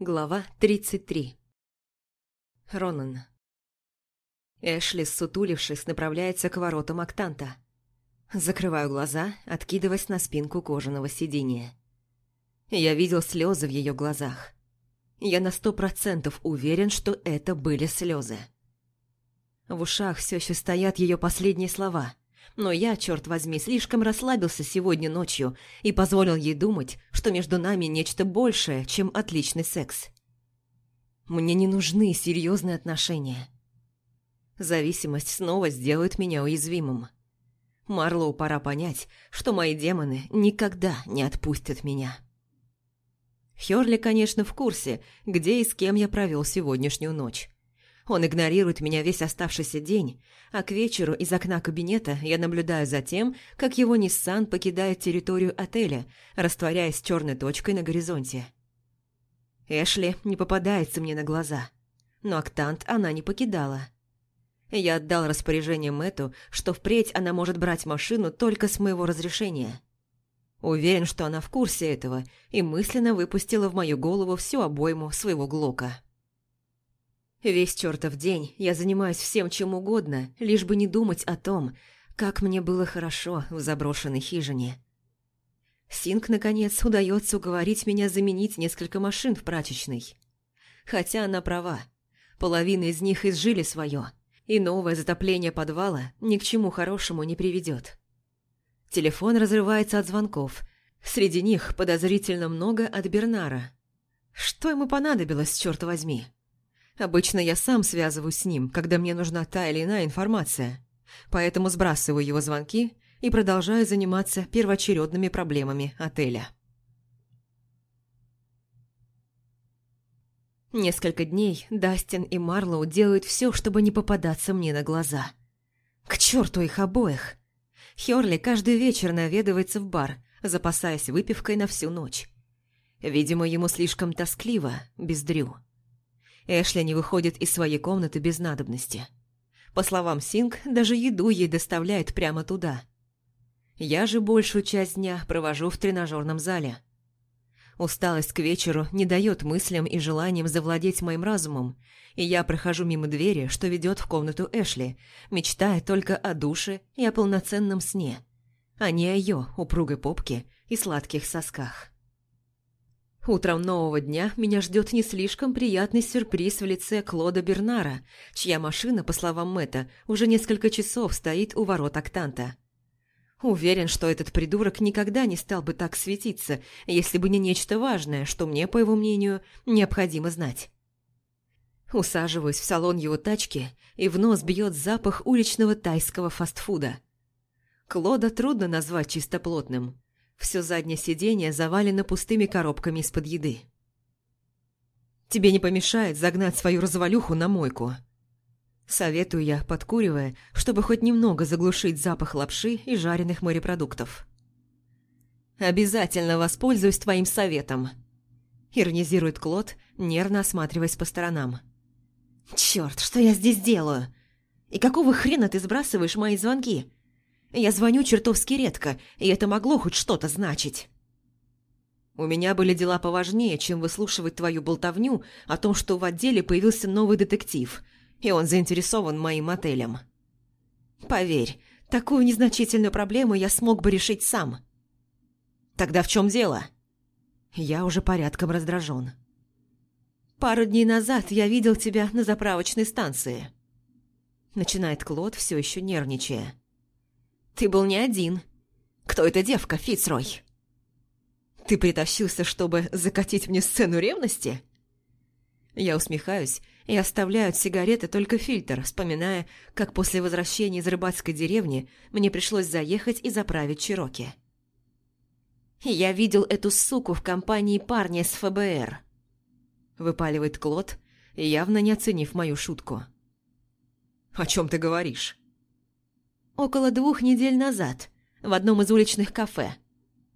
Глава 33 Ронан Эшли, сутулившись, направляется к воротам Октанта. Закрываю глаза, откидываясь на спинку кожаного сиденья. Я видел слезы в ее глазах. Я на сто процентов уверен, что это были слезы. В ушах все еще стоят ее последние слова – но я, черт возьми, слишком расслабился сегодня ночью и позволил ей думать, что между нами нечто большее, чем отличный секс. Мне не нужны серьезные отношения. Зависимость снова сделает меня уязвимым. Марлоу пора понять, что мои демоны никогда не отпустят меня. Хёрли, конечно, в курсе, где и с кем я провел сегодняшнюю ночь. Он игнорирует меня весь оставшийся день, а к вечеру из окна кабинета я наблюдаю за тем, как его Ниссан покидает территорию отеля, растворяясь черной точкой на горизонте. Эшли не попадается мне на глаза, но октант она не покидала. Я отдал распоряжение Мэту, что впредь она может брать машину только с моего разрешения. Уверен, что она в курсе этого и мысленно выпустила в мою голову всю обойму своего глока. Весь чертов день я занимаюсь всем чем угодно, лишь бы не думать о том, как мне было хорошо в заброшенной хижине. Синк, наконец, удается уговорить меня заменить несколько машин в прачечной. Хотя она права. Половина из них изжили свое, и новое затопление подвала ни к чему хорошему не приведет. Телефон разрывается от звонков. Среди них подозрительно много от Бернара. Что ему понадобилось, черт возьми? Обычно я сам связываюсь с ним, когда мне нужна та или иная информация. Поэтому сбрасываю его звонки и продолжаю заниматься первоочередными проблемами отеля. Несколько дней Дастин и Марлоу делают все, чтобы не попадаться мне на глаза. К черту их обоих! Хёрли каждый вечер наведывается в бар, запасаясь выпивкой на всю ночь. Видимо, ему слишком тоскливо, без Дрю. Эшли не выходит из своей комнаты без надобности. По словам Синг, даже еду ей доставляет прямо туда. Я же большую часть дня провожу в тренажерном зале. Усталость к вечеру не дает мыслям и желаниям завладеть моим разумом, и я прохожу мимо двери, что ведет в комнату Эшли, мечтая только о душе и о полноценном сне, а не о ее упругой попке и сладких сосках. Утром нового дня меня ждет не слишком приятный сюрприз в лице Клода Бернара, чья машина, по словам Мэтта, уже несколько часов стоит у ворот Октанта. Уверен, что этот придурок никогда не стал бы так светиться, если бы не нечто важное, что мне, по его мнению, необходимо знать. Усаживаюсь в салон его тачки, и в нос бьет запах уличного тайского фастфуда. Клода трудно назвать чистоплотным. Все заднее сиденье завалено пустыми коробками из-под еды. «Тебе не помешает загнать свою развалюху на мойку», Советую я, подкуривая, чтобы хоть немного заглушить запах лапши и жареных морепродуктов. «Обязательно воспользуюсь твоим советом», – иронизирует Клод, нервно осматриваясь по сторонам. «Чёрт, что я здесь делаю? И какого хрена ты сбрасываешь мои звонки? Я звоню чертовски редко, и это могло хоть что-то значить. У меня были дела поважнее, чем выслушивать твою болтовню о том, что в отделе появился новый детектив, и он заинтересован моим отелем. Поверь, такую незначительную проблему я смог бы решить сам. Тогда в чем дело? Я уже порядком раздражен. Пару дней назад я видел тебя на заправочной станции. Начинает Клод, все еще нервничая. Ты был не один. Кто эта девка, Фицрой? Ты притащился, чтобы закатить мне сцену ревности? Я усмехаюсь и оставляю от сигареты только фильтр, вспоминая, как после возвращения из рыбацкой деревни мне пришлось заехать и заправить Чироки. «Я видел эту суку в компании парня с ФБР», – выпаливает Клод, явно не оценив мою шутку. «О чем ты говоришь?» Около двух недель назад, в одном из уличных кафе.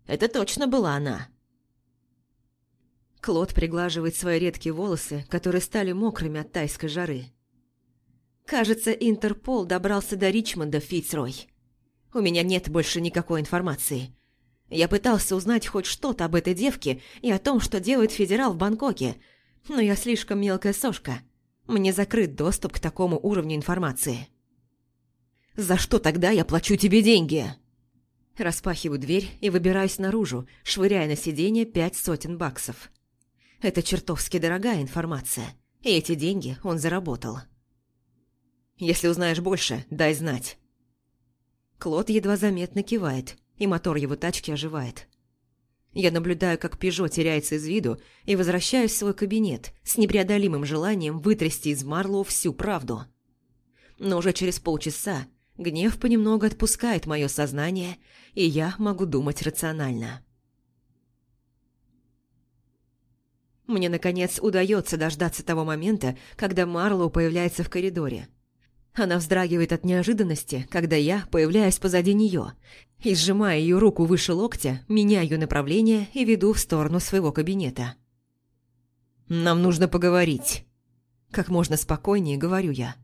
Это точно была она. Клод приглаживает свои редкие волосы, которые стали мокрыми от тайской жары. Кажется, Интерпол добрался до Ричмонда, Фицрой. У меня нет больше никакой информации. Я пытался узнать хоть что-то об этой девке и о том, что делает федерал в Бангкоке, но я слишком мелкая сошка. Мне закрыт доступ к такому уровню информации. «За что тогда я плачу тебе деньги?» Распахиваю дверь и выбираюсь наружу, швыряя на сиденье пять сотен баксов. Это чертовски дорогая информация, и эти деньги он заработал. Если узнаешь больше, дай знать. Клод едва заметно кивает, и мотор его тачки оживает. Я наблюдаю, как Пежо теряется из виду, и возвращаюсь в свой кабинет с непреодолимым желанием вытрясти из Марлоу всю правду. Но уже через полчаса гнев понемногу отпускает мое сознание, и я могу думать рационально. Мне, наконец, удается дождаться того момента, когда Марлоу появляется в коридоре. Она вздрагивает от неожиданности, когда я появляюсь позади нее, и, сжимая ее руку выше локтя, меняю направление и веду в сторону своего кабинета. «Нам нужно поговорить», – как можно спокойнее говорю я.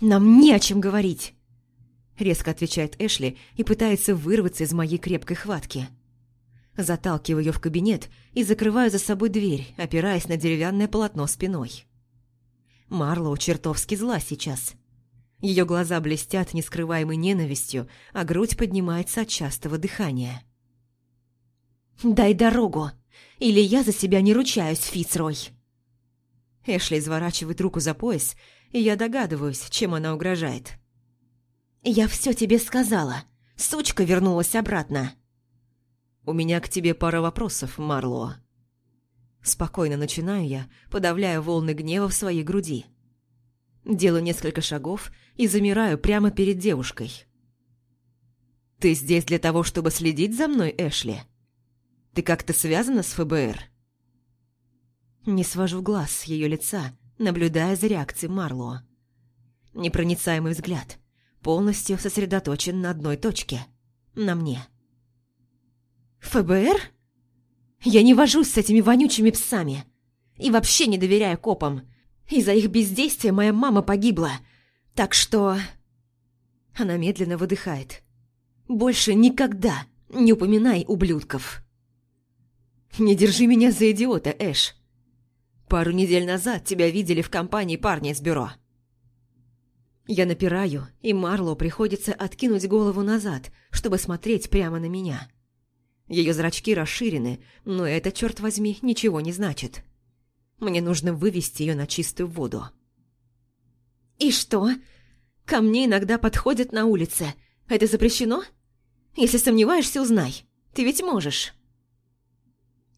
«Нам не о чем говорить», – резко отвечает Эшли и пытается вырваться из моей крепкой хватки. Заталкиваю ее в кабинет и закрываю за собой дверь, опираясь на деревянное полотно спиной. Марлоу чертовски зла сейчас – ее глаза блестят нескрываемой ненавистью, а грудь поднимается от частого дыхания. «Дай дорогу, или я за себя не ручаюсь, Фицрой!» Эшли изворачивает руку за пояс, и я догадываюсь, чем она угрожает. «Я все тебе сказала. Сучка вернулась обратно». «У меня к тебе пара вопросов, Марло». Спокойно начинаю я, подавляя волны гнева в своей груди. Делаю несколько шагов и замираю прямо перед девушкой. «Ты здесь для того, чтобы следить за мной, Эшли? Ты как-то связана с ФБР?» Не свожу глаз с ее лица, наблюдая за реакцией Марло. Непроницаемый взгляд, полностью сосредоточен на одной точке – на мне. «ФБР? Я не вожусь с этими вонючими псами и вообще не доверяю копам. Из-за их бездействия моя мама погибла – так что... Она медленно выдыхает. Больше никогда не упоминай ублюдков. Не держи меня за идиота, Эш. Пару недель назад тебя видели в компании парня из бюро. Я напираю, и Марло приходится откинуть голову назад, чтобы смотреть прямо на меня. Ее зрачки расширены, но это, черт возьми, ничего не значит. Мне нужно вывести ее на чистую воду. «И что? Ко мне иногда подходят на улице. Это запрещено? Если сомневаешься, узнай. Ты ведь можешь».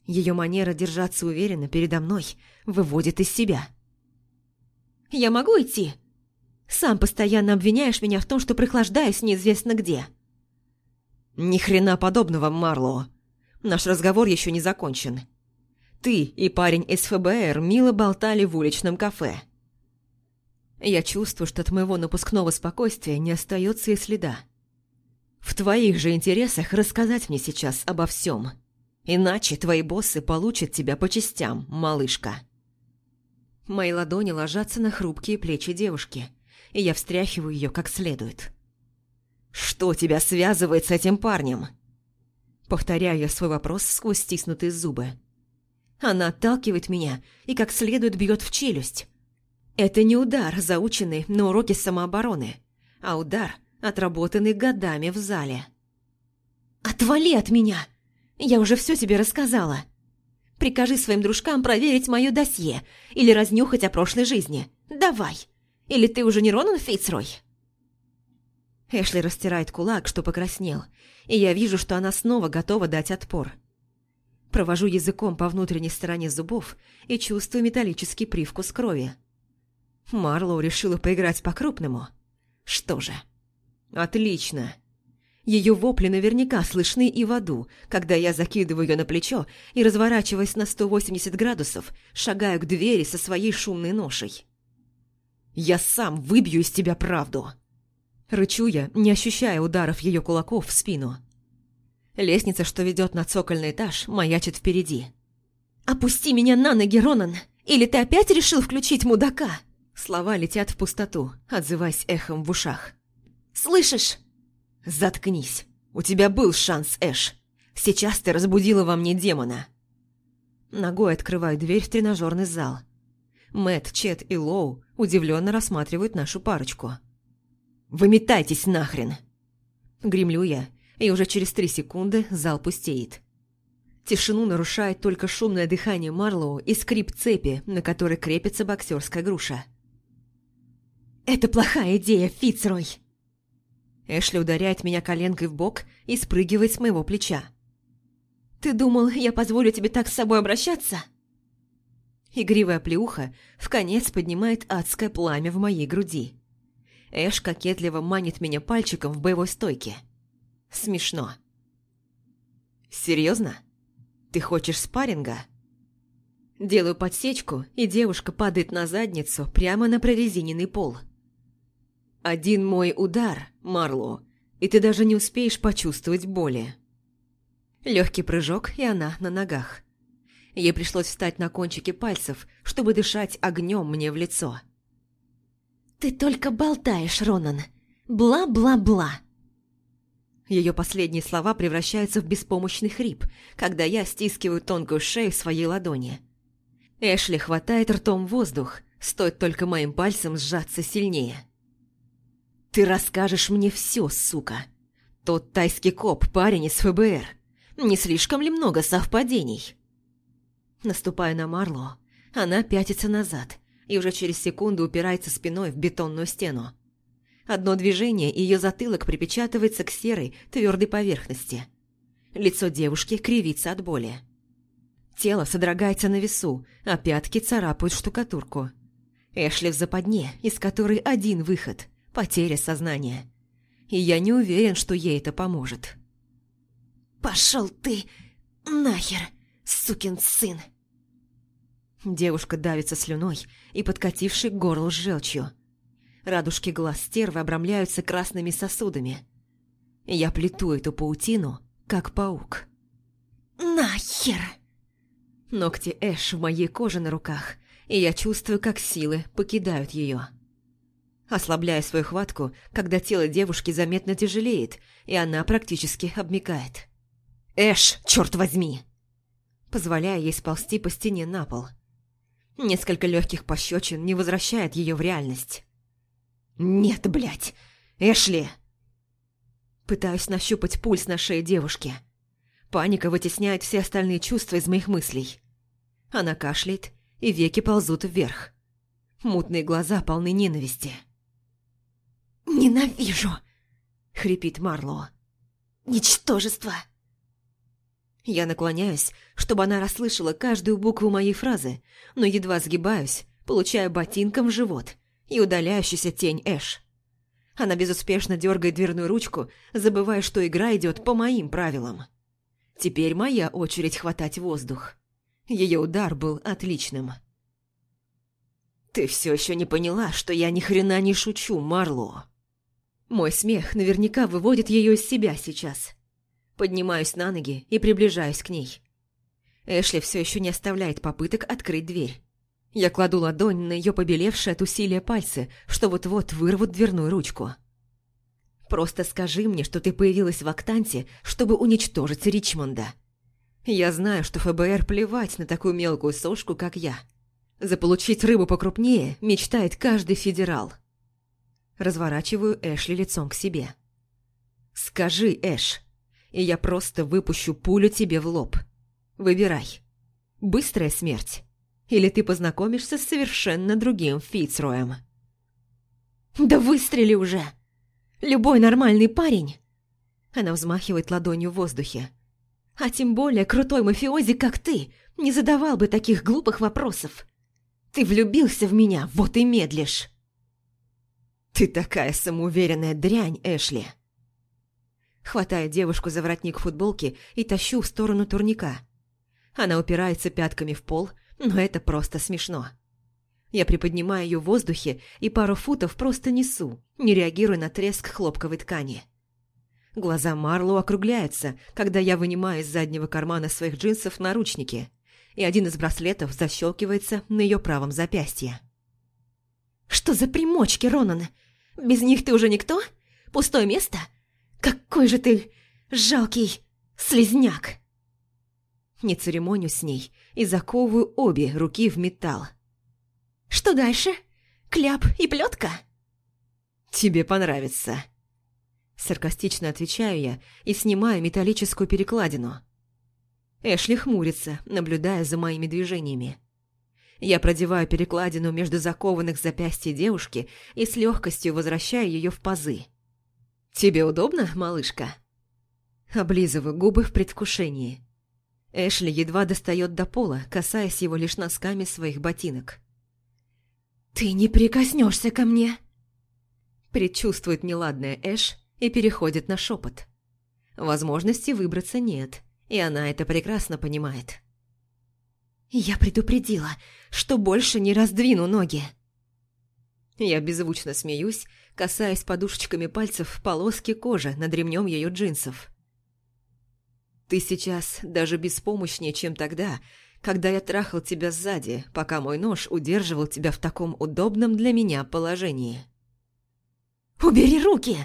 Ее манера держаться уверенно передо мной выводит из себя. «Я могу идти? Сам постоянно обвиняешь меня в том, что прохлаждаюсь неизвестно где». «Ни хрена подобного, Марло. Наш разговор еще не закончен. Ты и парень из ФБР мило болтали в уличном кафе. Я чувствую, что от моего напускного спокойствия не остается и следа. В твоих же интересах рассказать мне сейчас обо всем. Иначе твои боссы получат тебя по частям, малышка. Мои ладони ложатся на хрупкие плечи девушки, и я встряхиваю ее как следует. «Что тебя связывает с этим парнем?» Повторяю я свой вопрос сквозь стиснутые зубы. Она отталкивает меня и как следует бьет в челюсть, это не удар, заученный на уроке самообороны, а удар, отработанный годами в зале. «Отвали от меня! Я уже все тебе рассказала. Прикажи своим дружкам проверить мое досье или разнюхать о прошлой жизни. Давай! Или ты уже не Ронан Фитцрой?» Эшли растирает кулак, что покраснел, и я вижу, что она снова готова дать отпор. Провожу языком по внутренней стороне зубов и чувствую металлический привкус крови. Марлоу решила поиграть по-крупному. Что же, отлично. Ее вопли наверняка слышны и в аду, когда я закидываю ее на плечо и, разворачиваясь на 180 градусов, шагаю к двери со своей шумной ношей. «Я сам выбью из тебя правду!» Рычу я, не ощущая ударов ее кулаков в спину. Лестница, что ведет на цокольный этаж, маячит впереди. «Опусти меня на ноги, Ронан! Или ты опять решил включить мудака?» Слова летят в пустоту, отзываясь эхом в ушах. «Слышишь?» «Заткнись. У тебя был шанс, Эш. Сейчас ты разбудила во мне демона». Ногой открываю дверь в тренажерный зал. Мэт, Чет и Лоу удивленно рассматривают нашу парочку. «Выметайтесь нахрен!» Гремлю я, и уже через три секунды зал пустеет. Тишину нарушает только шумное дыхание Марлоу и скрип цепи, на которой крепится боксерская груша. «Это плохая идея, Фицрой!» Эшли ударяет меня коленкой в бок и спрыгивает с моего плеча. «Ты думал, я позволю тебе так с собой обращаться?» Игривая плеуха в конец поднимает адское пламя в моей груди. Эш кокетливо манит меня пальчиком в боевой стойке. Смешно. «Серьезно? Ты хочешь спарринга?» Делаю подсечку, и девушка падает на задницу прямо на прорезиненный пол. Один мой удар, Марло, и ты даже не успеешь почувствовать боли. Легкий прыжок, и она на ногах. Ей пришлось встать на кончики пальцев, чтобы дышать огнем мне в лицо. «Ты только болтаешь, Ронан. Бла-бла-бла». Ее последние слова превращаются в беспомощный хрип, когда я стискиваю тонкую шею в своей ладони. Эшли хватает ртом воздух, стоит только моим пальцем сжаться сильнее. «Ты расскажешь мне все, сука. Тот тайский коп, парень из ФБР. Не слишком ли много совпадений?» Наступая на Марло, она пятится назад и уже через секунду упирается спиной в бетонную стену. Одно движение, и ее затылок припечатывается к серой, твердой поверхности. Лицо девушки кривится от боли. Тело содрогается на весу, а пятки царапают штукатурку. Эшли в западне, из которой один выход потеря сознания. И я не уверен, что ей это поможет. «Пошел ты нахер, сукин сын!» Девушка давится слюной и подкатившей к горлу с желчью. Радужки глаз стервы обрамляются красными сосудами. Я плету эту паутину, как паук. «Нахер!» Ногти Эш в моей коже на руках, и я чувствую, как силы покидают ее ослабляя свою хватку, когда тело девушки заметно тяжелеет, и она практически обмикает. «Эш, черт возьми!» Позволяя ей сползти по стене на пол. Несколько легких пощечин не возвращает ее в реальность. «Нет, блядь! Эшли!» Пытаюсь нащупать пульс на шее девушки. Паника вытесняет все остальные чувства из моих мыслей. Она кашляет, и веки ползут вверх. Мутные глаза полны ненависти. «Ненавижу!» — хрипит Марло. «Ничтожество!» Я наклоняюсь, чтобы она расслышала каждую букву моей фразы, но едва сгибаюсь, получая ботинком в живот и удаляющуюся тень Эш. Она безуспешно дергает дверную ручку, забывая, что игра идет по моим правилам. Теперь моя очередь хватать воздух. Ее удар был отличным. «Ты все еще не поняла, что я ни хрена не шучу, Марло!» Мой смех наверняка выводит ее из себя сейчас. Поднимаюсь на ноги и приближаюсь к ней. Эшли все еще не оставляет попыток открыть дверь. Я кладу ладонь на ее побелевшие от усилия пальцы, что вот-вот вырвут дверную ручку. «Просто скажи мне, что ты появилась в Актанте, чтобы уничтожить Ричмонда. Я знаю, что ФБР плевать на такую мелкую сошку, как я. Заполучить рыбу покрупнее мечтает каждый федерал». Разворачиваю Эшли лицом к себе. «Скажи, Эш, и я просто выпущу пулю тебе в лоб. Выбирай. Быстрая смерть. Или ты познакомишься с совершенно другим Фицроем?» «Да выстрели уже! Любой нормальный парень!» Она взмахивает ладонью в воздухе. «А тем более крутой мафиози, как ты, не задавал бы таких глупых вопросов. Ты влюбился в меня, вот и медлишь!» «Ты такая самоуверенная дрянь, Эшли!» Хватаю девушку за воротник футболки и тащу в сторону турника. Она упирается пятками в пол, но это просто смешно. Я приподнимаю ее в воздухе и пару футов просто несу, не реагируя на треск хлопковой ткани. Глаза Марлоу округляются, когда я вынимаю из заднего кармана своих джинсов наручники, и один из браслетов защелкивается на ее правом запястье. «Что за примочки, Ронан? Без них ты уже никто? Пустое место? Какой же ты жалкий слезняк!» Не церемоню с ней и заковываю обе руки в металл. «Что дальше? Кляп и плетка?» «Тебе понравится». Саркастично отвечаю я и снимаю металлическую перекладину. Эшли хмурится, наблюдая за моими движениями. Я продеваю перекладину между закованных запястья девушки и с легкостью возвращаю ее в пазы. «Тебе удобно, малышка?» Облизываю губы в предвкушении. Эшли едва достает до пола, касаясь его лишь носками своих ботинок. «Ты не прикоснешься ко мне!» Предчувствует неладное Эш и переходит на шепот. Возможности выбраться нет, и она это прекрасно понимает. «Я предупредила, что больше не раздвину ноги!» Я беззвучно смеюсь, касаясь подушечками пальцев полоски кожи над ремнем ее джинсов. Ты сейчас даже беспомощнее, чем тогда, когда я трахал тебя сзади, пока мой нож удерживал тебя в таком удобном для меня положении. «Убери руки!»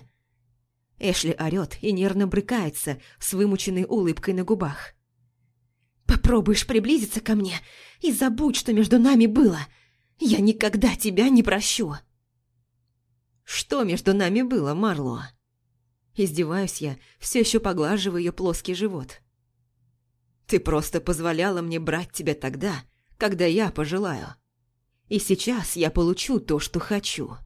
Эшли орёт и нервно брыкается с вымученной улыбкой на губах. «Попробуешь приблизиться ко мне и забудь, что между нами было. Я никогда тебя не прощу!» «Что между нами было, Марло?» Издеваюсь я, все еще поглаживая ее плоский живот. «Ты просто позволяла мне брать тебя тогда, когда я пожелаю. И сейчас я получу то, что хочу».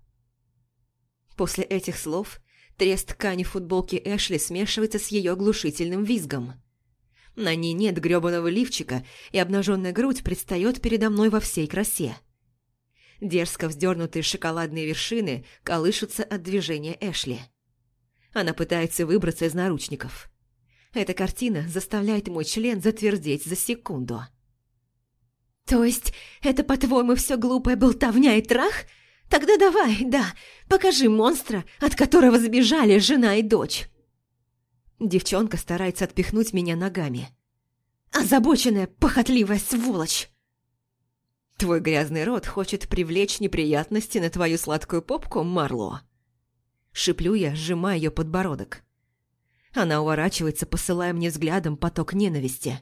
После этих слов трест ткани футболки Эшли смешивается с ее оглушительным визгом. На ней нет грёбаного лифчика, и обнаженная грудь предстает передо мной во всей красе. Дерзко вздернутые шоколадные вершины колышутся от движения Эшли. Она пытается выбраться из наручников. Эта картина заставляет мой член затвердеть за секунду. «То есть это, по-твоему, все глупая болтовня и трах? Тогда давай, да, покажи монстра, от которого сбежали жена и дочь». Девчонка старается отпихнуть меня ногами. «Озабоченная, похотливая сволочь!» «Твой грязный рот хочет привлечь неприятности на твою сладкую попку, Марло?» Шиплю я, сжимая ее подбородок. Она уворачивается, посылая мне взглядом поток ненависти.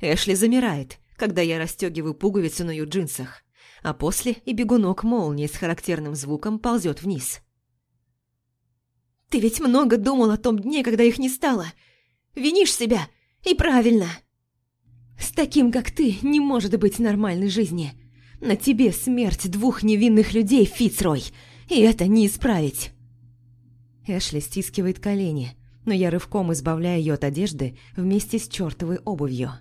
Эшли замирает, когда я расстегиваю пуговицу на ее джинсах, а после и бегунок молнии с характерным звуком ползет вниз. «Ты ведь много думал о том дне, когда их не стало. Винишь себя, и правильно. С таким, как ты, не может быть нормальной жизни. На тебе смерть двух невинных людей, Фицрой, и это не исправить». Эшли стискивает колени, но я рывком избавляю ее от одежды вместе с чертовой обувью.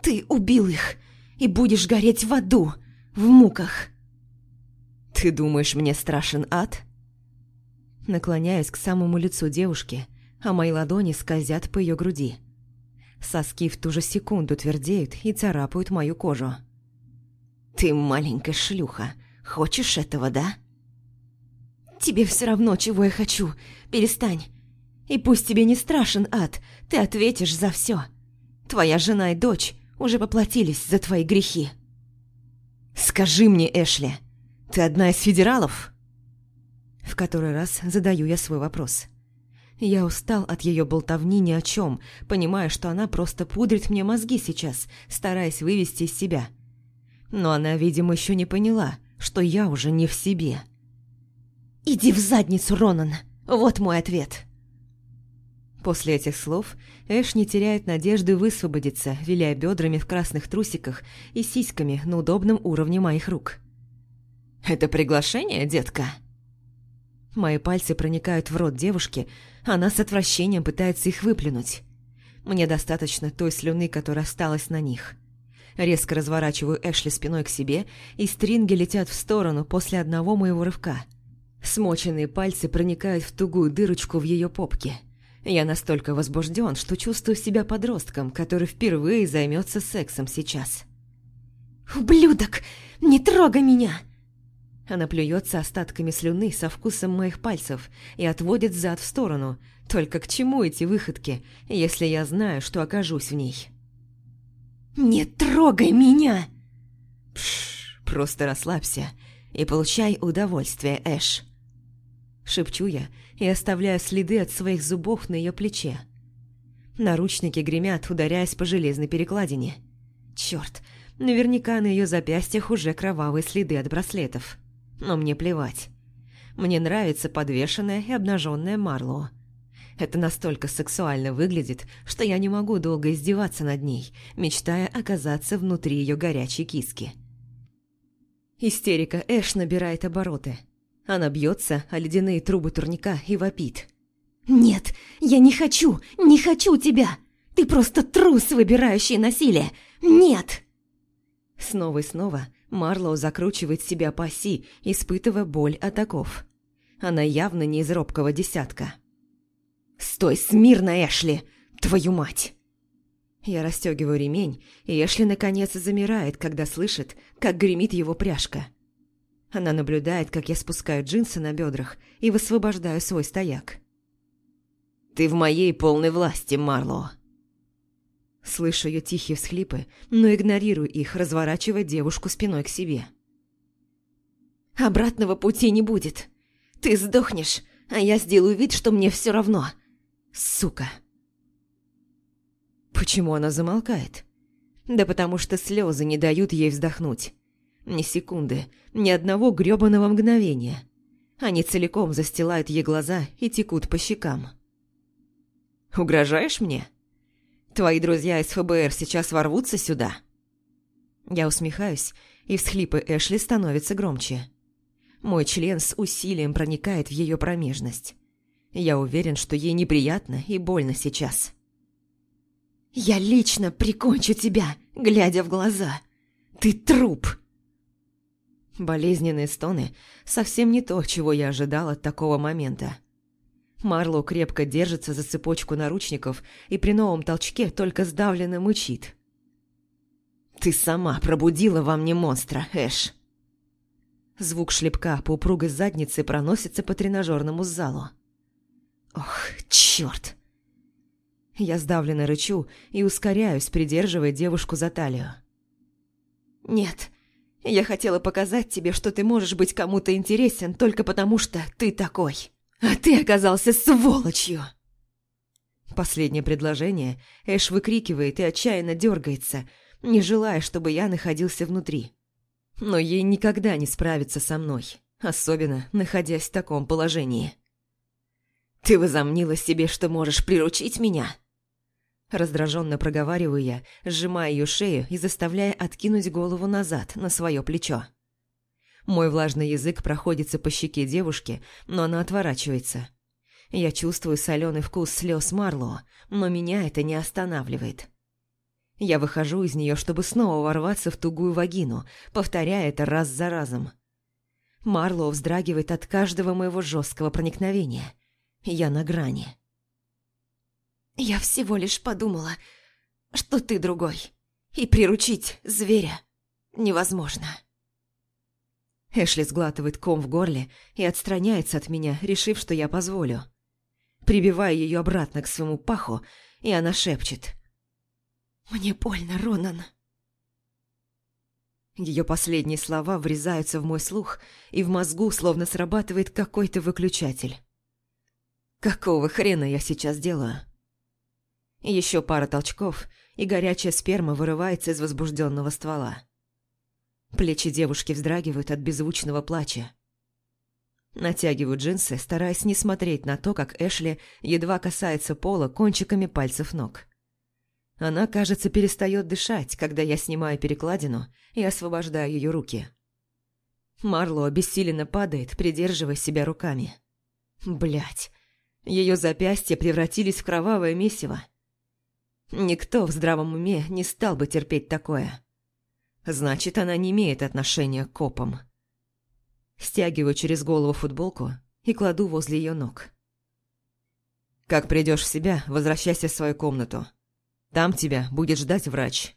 «Ты убил их и будешь гореть в аду, в муках!» «Ты думаешь, мне страшен ад?» Наклоняюсь к самому лицу девушки, а мои ладони скользят по ее груди. Соски в ту же секунду твердеют и царапают мою кожу. «Ты маленькая шлюха, хочешь этого, да?» Тебе все равно, чего я хочу. Перестань. И пусть тебе не страшен ад, ты ответишь за все. Твоя жена и дочь уже поплатились за твои грехи. Скажи мне, Эшли, ты одна из федералов? В который раз задаю я свой вопрос. Я устал от ее болтовни ни о чем, понимая, что она просто пудрит мне мозги сейчас, стараясь вывести из себя. Но она, видимо, еще не поняла, что я уже не в себе. «Иди в задницу, Ронан! Вот мой ответ!» После этих слов Эш не теряет надежды высвободиться, виляя бедрами в красных трусиках и сиськами на удобном уровне моих рук. «Это приглашение, детка?» Мои пальцы проникают в рот девушки, она с отвращением пытается их выплюнуть. Мне достаточно той слюны, которая осталась на них. Резко разворачиваю Эшли спиной к себе, и стринги летят в сторону после одного моего рывка – Смоченные пальцы проникают в тугую дырочку в ее попке. Я настолько возбужден, что чувствую себя подростком, который впервые займется сексом сейчас. «Ублюдок! Не трогай меня!» Она плюется остатками слюны со вкусом моих пальцев и отводит зад в сторону. Только к чему эти выходки, если я знаю, что окажусь в ней? «Не трогай меня!» Пш, просто расслабься и получай удовольствие, Эш. Шепчу я и оставляю следы от своих зубов на ее плече. Наручники гремят, ударяясь по железной перекладине. Черт, наверняка на ее запястьях уже кровавые следы от браслетов. Но мне плевать. Мне нравится подвешенная и обнаженная Марлоу. Это настолько сексуально выглядит, что я не могу долго издеваться над ней, мечтая оказаться внутри ее горячей киски. Истерика Эш набирает обороты. Она бьется о ледяные трубы турника и вопит. «Нет, я не хочу, не хочу тебя! Ты просто трус, выбирающий насилие! Нет!» Снова и снова Марлоу закручивает себя по оси, испытывая боль от оков. Она явно не из робкого десятка. «Стой смирно, Эшли! Твою мать!» Я расстегиваю ремень, и Эшли наконец замирает, когда слышит, как гремит его пряжка. Она наблюдает, как я спускаю джинсы на бедрах и высвобождаю свой стояк. «Ты в моей полной власти, Марло!» Слышу ее тихие всхлипы, но игнорирую их, разворачивая девушку спиной к себе. «Обратного пути не будет. Ты сдохнешь, а я сделаю вид, что мне все равно. Сука!» Почему она замолкает? Да потому что слезы не дают ей вздохнуть. Ни секунды, ни одного грёбаного мгновения. Они целиком застилают ей глаза и текут по щекам. «Угрожаешь мне? Твои друзья из ФБР сейчас ворвутся сюда?» Я усмехаюсь, и всхлипы Эшли становятся громче. Мой член с усилием проникает в ее промежность. Я уверен, что ей неприятно и больно сейчас. «Я лично прикончу тебя, глядя в глаза. Ты труп!» Болезненные стоны – совсем не то, чего я ожидал от такого момента. Марлоу крепко держится за цепочку наручников и при новом толчке только сдавленно мычит. «Ты сама пробудила во мне монстра, Эш!» Звук шлепка по упругой заднице проносится по тренажерному залу. «Ох, чёрт!» Я сдавленно рычу и ускоряюсь, придерживая девушку за талию. «Нет, я хотела показать тебе, что ты можешь быть кому-то интересен только потому, что ты такой. А ты оказался сволочью!» Последнее предложение Эш выкрикивает и отчаянно дергается, не желая, чтобы я находился внутри. Но ей никогда не справиться со мной, особенно находясь в таком положении. «Ты возомнила себе, что можешь приручить меня?» Раздраженно проговариваю я, сжимая ее шею и заставляя откинуть голову назад на свое плечо. Мой влажный язык проходится по щеке девушки, но она отворачивается. Я чувствую соленый вкус слез Марло, но меня это не останавливает. Я выхожу из нее, чтобы снова ворваться в тугую вагину, повторяя это раз за разом. Марло вздрагивает от каждого моего жесткого проникновения. Я на грани. Я всего лишь подумала, что ты другой, и приручить зверя невозможно. Эшли сглатывает ком в горле и отстраняется от меня, решив, что я позволю. Прибиваю ее обратно к своему паху, и она шепчет. «Мне больно, Ронан». Ее последние слова врезаются в мой слух, и в мозгу словно срабатывает какой-то выключатель. Какого хрена я сейчас делаю? Еще пара толчков, и горячая сперма вырывается из возбужденного ствола. Плечи девушки вздрагивают от беззвучного плача. Натягиваю джинсы, стараясь не смотреть на то, как Эшли едва касается пола кончиками пальцев ног. Она, кажется, перестает дышать, когда я снимаю перекладину и освобождаю ее руки. Марло обессиленно падает, придерживая себя руками. Блять, ее запястья превратились в кровавое месиво. Никто в здравом уме не стал бы терпеть такое. Значит, она не имеет отношения к копам. Стягиваю через голову футболку и кладу возле ее ног. Как придешь в себя, возвращайся в свою комнату. Там тебя будет ждать врач.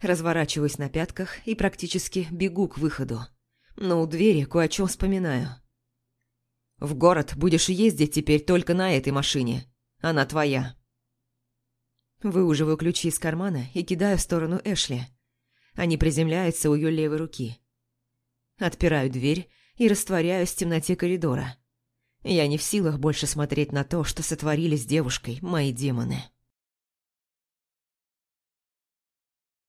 Разворачиваюсь на пятках и практически бегу к выходу. Но у двери кое о чем вспоминаю. В город будешь ездить теперь только на этой машине. Она твоя. Выуживаю ключи из кармана и кидаю в сторону Эшли. Они приземляются у ее левой руки. Отпираю дверь и растворяюсь в темноте коридора. Я не в силах больше смотреть на то, что сотворили с девушкой мои демоны.